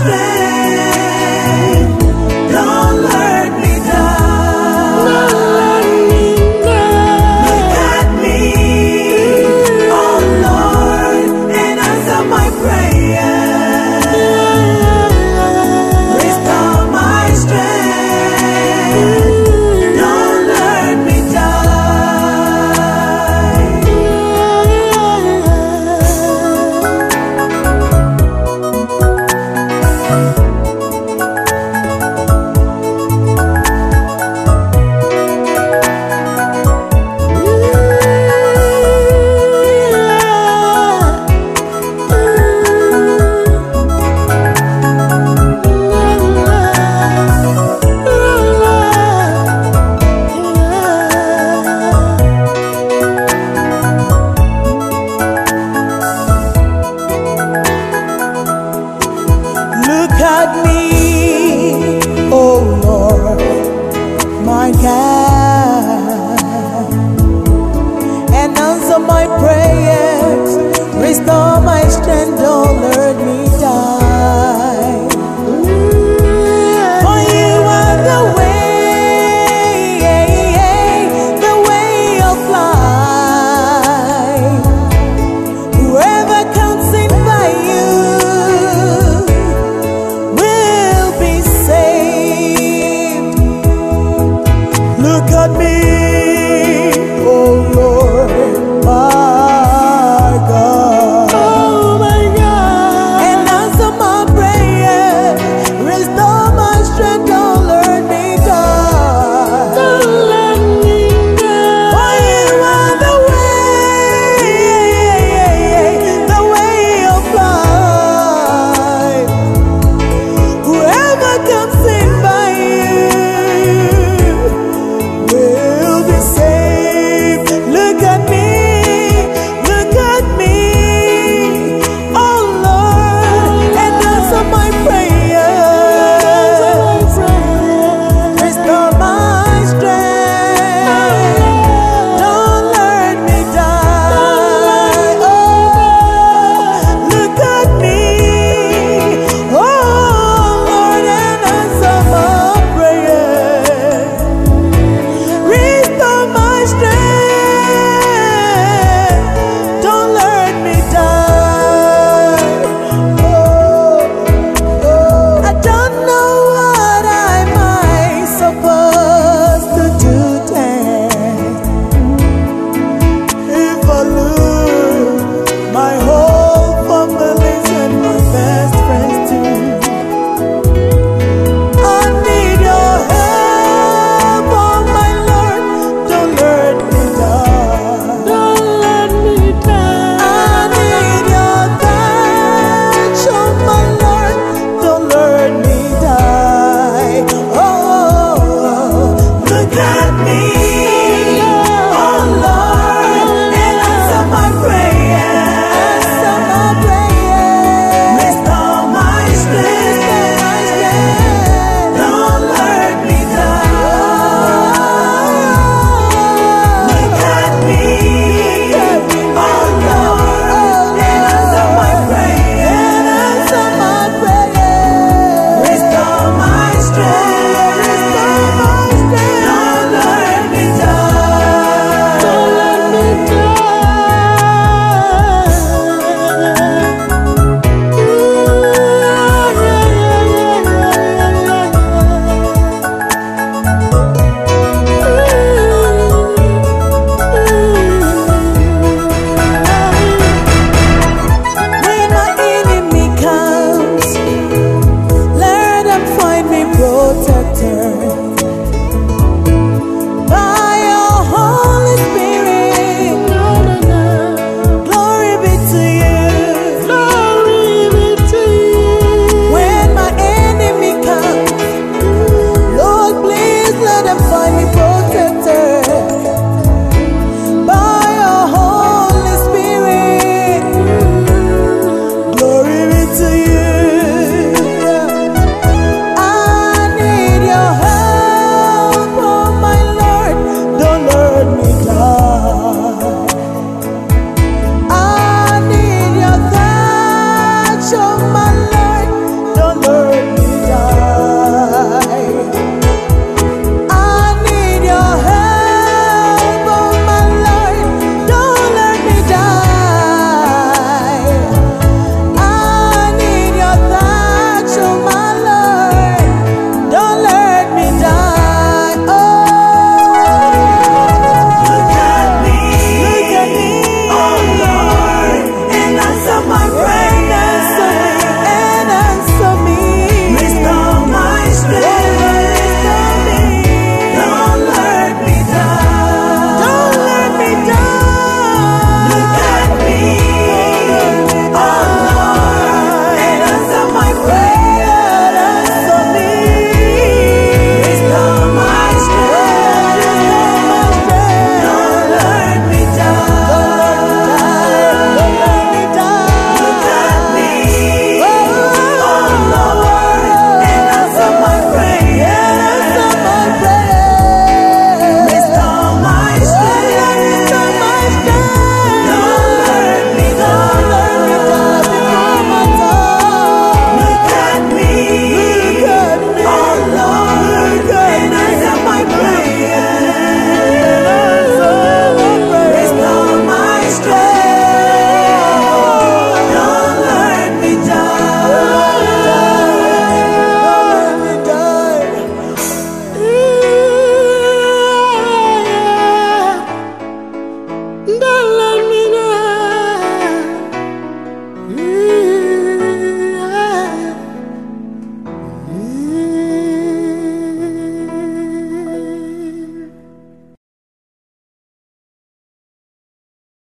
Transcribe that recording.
space.